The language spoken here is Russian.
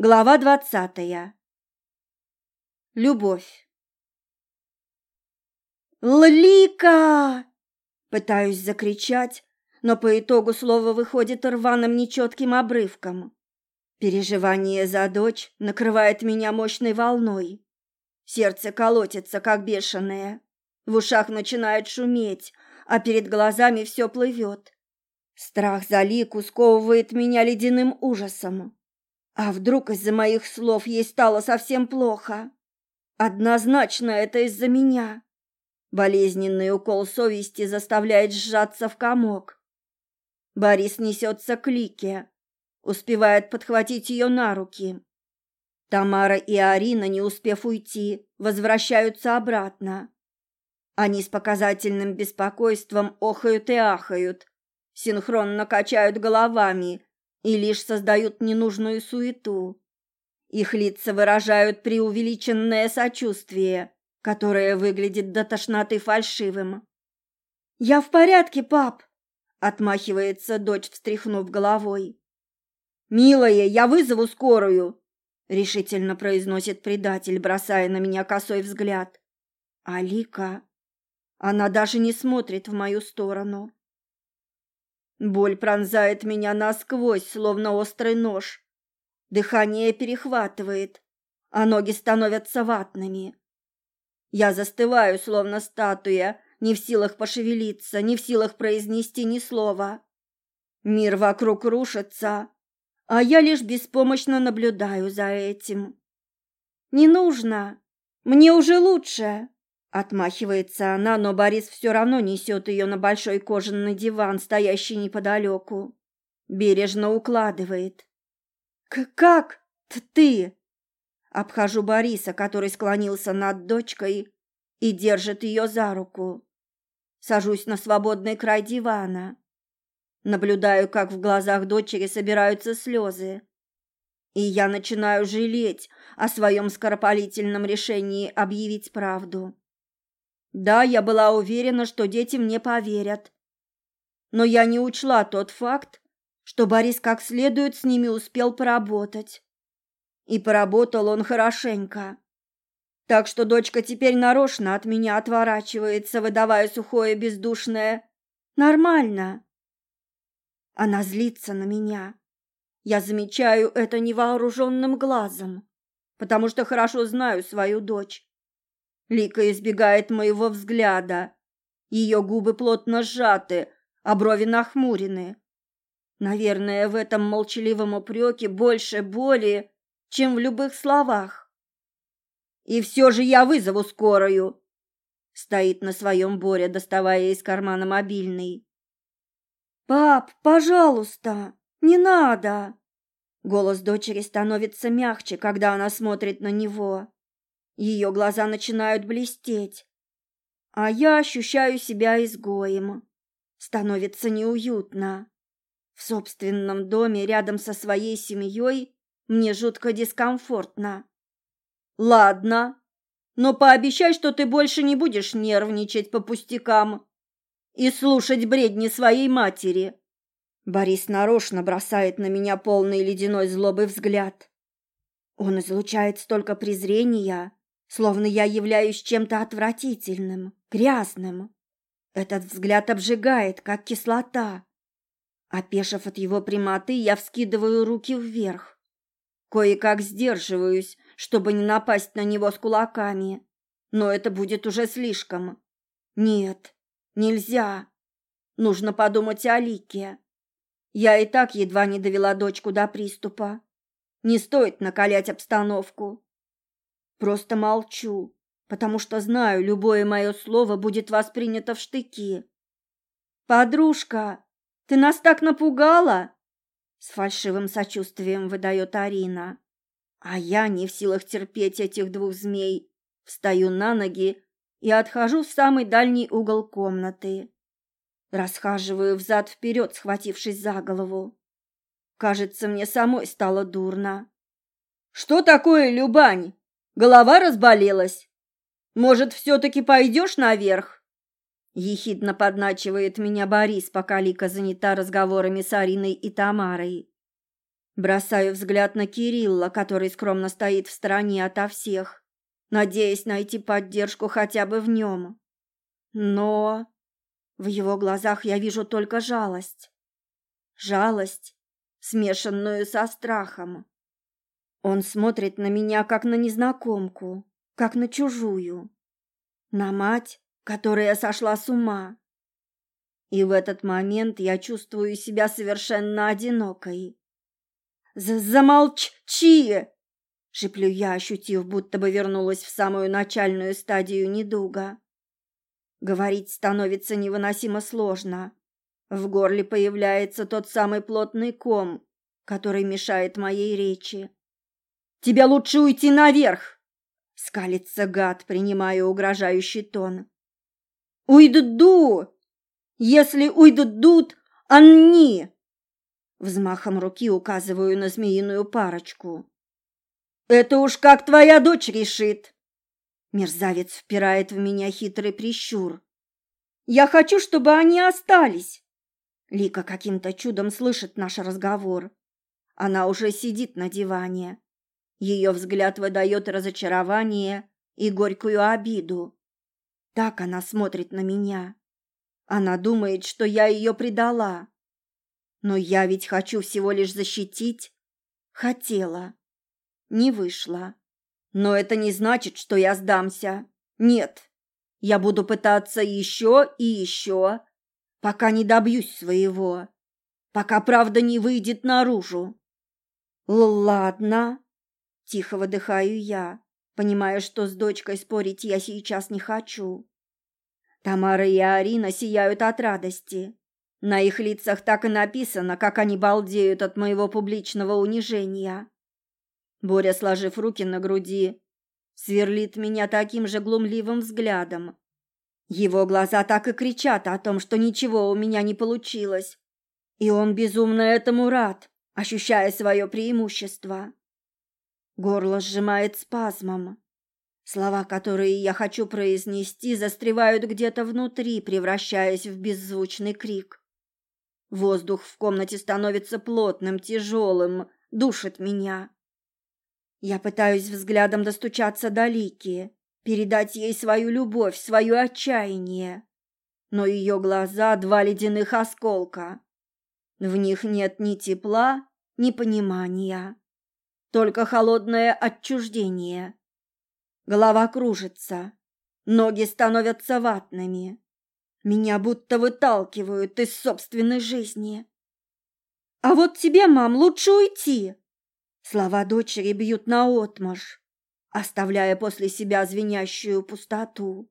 Глава двадцатая. Любовь. «Ллика!» Пытаюсь закричать, но по итогу слово выходит рваным нечетким обрывком. Переживание за дочь накрывает меня мощной волной. Сердце колотится, как бешеное. В ушах начинает шуметь, а перед глазами все плывет. Страх за Лику сковывает меня ледяным ужасом. А вдруг из-за моих слов ей стало совсем плохо? Однозначно это из-за меня. Болезненный укол совести заставляет сжаться в комок. Борис несется к Лике, успевает подхватить ее на руки. Тамара и Арина, не успев уйти, возвращаются обратно. Они с показательным беспокойством охают и ахают, синхронно качают головами и лишь создают ненужную суету. Их лица выражают преувеличенное сочувствие, которое выглядит до тошноты фальшивым. «Я в порядке, пап!» — отмахивается дочь, встряхнув головой. «Милая, я вызову скорую!» — решительно произносит предатель, бросая на меня косой взгляд. «Алика...» Она даже не смотрит в мою сторону. Боль пронзает меня насквозь, словно острый нож. Дыхание перехватывает, а ноги становятся ватными. Я застываю, словно статуя, не в силах пошевелиться, не в силах произнести ни слова. Мир вокруг рушится, а я лишь беспомощно наблюдаю за этим. «Не нужно! Мне уже лучше!» Отмахивается она, но Борис все равно несет ее на большой кожаный диван, стоящий неподалеку. Бережно укладывает. «Как ты?» Обхожу Бориса, который склонился над дочкой и держит ее за руку. Сажусь на свободный край дивана. Наблюдаю, как в глазах дочери собираются слезы. И я начинаю жалеть о своем скоропалительном решении объявить правду. Да, я была уверена, что дети мне поверят. Но я не учла тот факт, что Борис как следует с ними успел поработать. И поработал он хорошенько. Так что дочка теперь нарочно от меня отворачивается, выдавая сухое бездушное «нормально». Она злится на меня. Я замечаю это невооруженным глазом, потому что хорошо знаю свою дочь. Лика избегает моего взгляда. Ее губы плотно сжаты, а брови нахмурены. Наверное, в этом молчаливом упреке больше боли, чем в любых словах. «И все же я вызову скорую!» Стоит на своем Боря, доставая из кармана мобильный. «Пап, пожалуйста, не надо!» Голос дочери становится мягче, когда она смотрит на него. Ее глаза начинают блестеть, а я ощущаю себя изгоем. Становится неуютно. В собственном доме рядом со своей семьей мне жутко дискомфортно. Ладно, но пообещай, что ты больше не будешь нервничать по пустякам и слушать бредни своей матери. Борис нарочно бросает на меня полный ледяной злобы взгляд. Он излучает столько презрения, словно я являюсь чем-то отвратительным, грязным. Этот взгляд обжигает, как кислота. Опешив от его прямоты, я вскидываю руки вверх. Кое-как сдерживаюсь, чтобы не напасть на него с кулаками. Но это будет уже слишком. Нет, нельзя. Нужно подумать о Лике. Я и так едва не довела дочку до приступа. Не стоит накалять обстановку. Просто молчу, потому что знаю, любое мое слово будет воспринято в штыки. «Подружка, ты нас так напугала!» С фальшивым сочувствием выдает Арина. А я, не в силах терпеть этих двух змей, встаю на ноги и отхожу в самый дальний угол комнаты. Расхаживаю взад-вперед, схватившись за голову. Кажется, мне самой стало дурно. «Что такое, Любань?» Голова разболелась. Может, все-таки пойдешь наверх?» Ехидно подначивает меня Борис, пока Лика занята разговорами с Ариной и Тамарой. Бросаю взгляд на Кирилла, который скромно стоит в стороне ото всех, надеясь найти поддержку хотя бы в нем. Но в его глазах я вижу только жалость. Жалость, смешанную со страхом. Он смотрит на меня, как на незнакомку, как на чужую. На мать, которая сошла с ума. И в этот момент я чувствую себя совершенно одинокой. «Замолчи!» — шеплю я, ощутив, будто бы вернулась в самую начальную стадию недуга. Говорить становится невыносимо сложно. В горле появляется тот самый плотный ком, который мешает моей речи. «Тебе лучше уйти наверх!» — скалится гад, принимая угрожающий тон. «Уйду! Если уйдут они!» Взмахом руки указываю на змеиную парочку. «Это уж как твоя дочь решит!» Мерзавец впирает в меня хитрый прищур. «Я хочу, чтобы они остались!» Лика каким-то чудом слышит наш разговор. Она уже сидит на диване. Ее взгляд выдает разочарование и горькую обиду. Так она смотрит на меня. Она думает, что я ее предала. Но я ведь хочу всего лишь защитить. Хотела. Не вышло. Но это не значит, что я сдамся. Нет. Я буду пытаться еще и еще, пока не добьюсь своего. Пока правда не выйдет наружу. Ладно. Тихо выдыхаю я, понимая, что с дочкой спорить я сейчас не хочу. Тамара и Арина сияют от радости. На их лицах так и написано, как они балдеют от моего публичного унижения. Боря, сложив руки на груди, сверлит меня таким же глумливым взглядом. Его глаза так и кричат о том, что ничего у меня не получилось. И он безумно этому рад, ощущая свое преимущество. Горло сжимает спазмом. Слова, которые я хочу произнести, застревают где-то внутри, превращаясь в беззвучный крик. Воздух в комнате становится плотным, тяжелым, душит меня. Я пытаюсь взглядом достучаться до Лики, передать ей свою любовь, свое отчаяние. Но ее глаза — два ледяных осколка. В них нет ни тепла, ни понимания, только холодное отчуждение. Голова кружится, ноги становятся ватными. Меня будто выталкивают из собственной жизни. А вот тебе, мам, лучше уйти. Слова дочери бьют наотмашь, оставляя после себя звенящую пустоту.